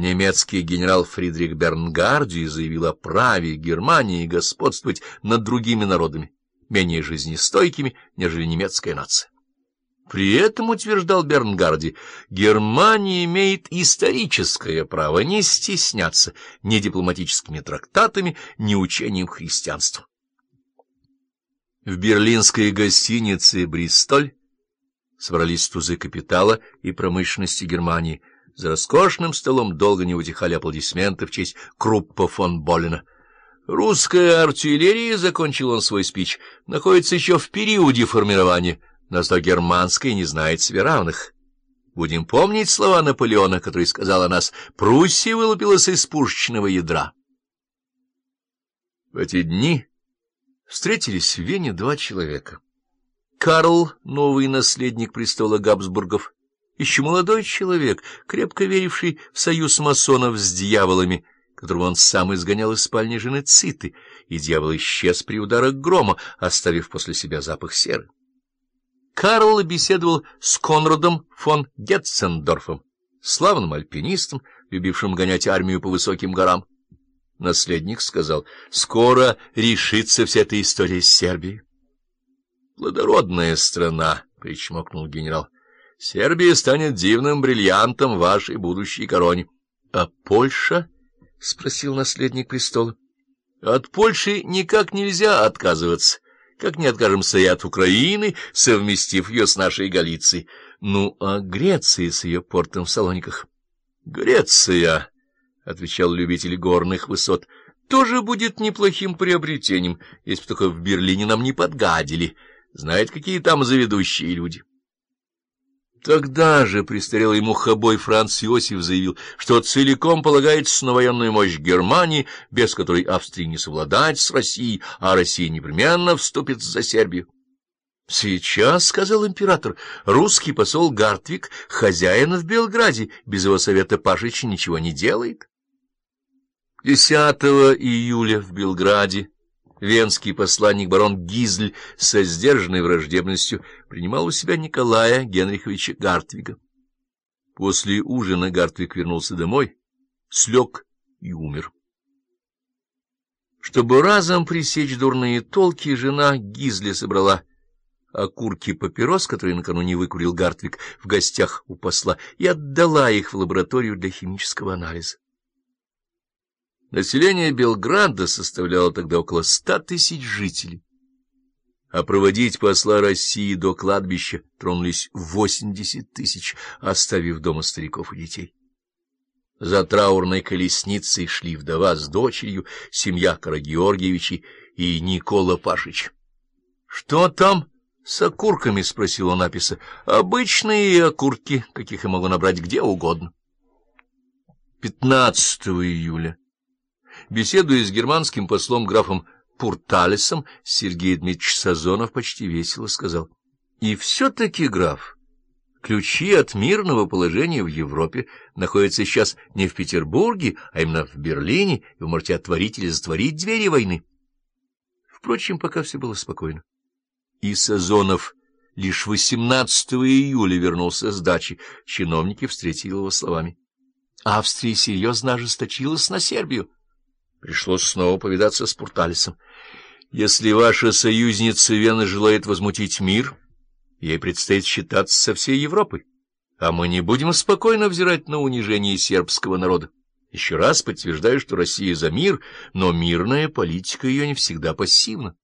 Немецкий генерал Фридрих Бернгарди заявил о праве Германии господствовать над другими народами, менее жизнестойкими, нежели немецкая нация. При этом, утверждал Бернгарди, Германия имеет историческое право не стесняться ни дипломатическими трактатами, ни учением христианства. В берлинской гостинице «Бристоль» собрались тузы капитала и промышленности Германии. За роскошным столом долго не утихали аплодисменты в честь Круппа фон Боллина. «Русская артиллерия», — закончил он свой спич, — находится еще в периоде формирования, но зато германская не знает себе равных. Будем помнить слова Наполеона, который сказал о нас «Пруссия вылупилась из пушечного ядра». В эти дни встретились в Вене два человека. Карл, новый наследник престола Габсбургов, еще молодой человек, крепко веривший в союз масонов с дьяволами, которого он сам изгонял из спальни жены Циты, и дьявол исчез при ударах грома, оставив после себя запах серы. Карл беседовал с Конрадом фон Гетцендорфом, славным альпинистом, любившим гонять армию по высоким горам. Наследник сказал, скоро решится вся эта история с Сербией. «Плодородная страна», — причмокнул генерал. «Сербия станет дивным бриллиантом вашей будущей короне». «А Польша?» — спросил наследник престола. «От Польши никак нельзя отказываться» как не откажемся и от Украины, совместив ее с нашей Галицией. Ну, а Греция с ее портом в Салониках? — Греция, — отвечал любитель горных высот, — тоже будет неплохим приобретением, если бы только в Берлине нам не подгадили. Знает, какие там заведущие люди. Тогда же престарелый мухобой Франц Иосиф заявил, что целиком полагается на военную мощь Германии, без которой Австрии не совладать с Россией, а Россия непременно вступит за Сербию. «Сейчас, — сказал император, — русский посол Гартвик, хозяин в Белграде, без его совета Пашич ничего не делает». 10 июля в Белграде венский посланник барон Гизль со сдержанной враждебностью принимал у себя Николая Генриховича Гартвига. После ужина Гартвиг вернулся домой, слег и умер. Чтобы разом пресечь дурные толки, жена Гизли собрала окурки папирос, которые накануне выкурил Гартвик в гостях у посла, и отдала их в лабораторию для химического анализа. Население Белграда составляло тогда около ста тысяч жителей, а проводить посла России до кладбища тронулись восемьдесят тысяч, оставив дома стариков и детей. За траурной колесницей шли вдова с дочерью, семья Карагеоргиевичей и Никола Пашич. — Что там с окурками? — он Аписа. — Обычные окурки, каких я могу набрать где угодно. 15 июля Беседуя с германским послом графом Пурталесом, Сергей Дмитриевич Сазонов почти весело сказал. — И все-таки, граф, ключи от мирного положения в Европе находятся сейчас не в Петербурге, а именно в Берлине, и вы можете отворить или затворить двери войны. Впрочем, пока все было спокойно. И Сазонов лишь 18 июля вернулся с дачи. Чиновники встретили его словами. Австрия серьезно ожесточилась на Сербию. Пришлось снова повидаться с Пурталисом. Если ваша союзница Вена желает возмутить мир, ей предстоит считаться со всей Европой, а мы не будем спокойно взирать на унижение сербского народа. Еще раз подтверждаю, что Россия за мир, но мирная политика ее не всегда пассивна.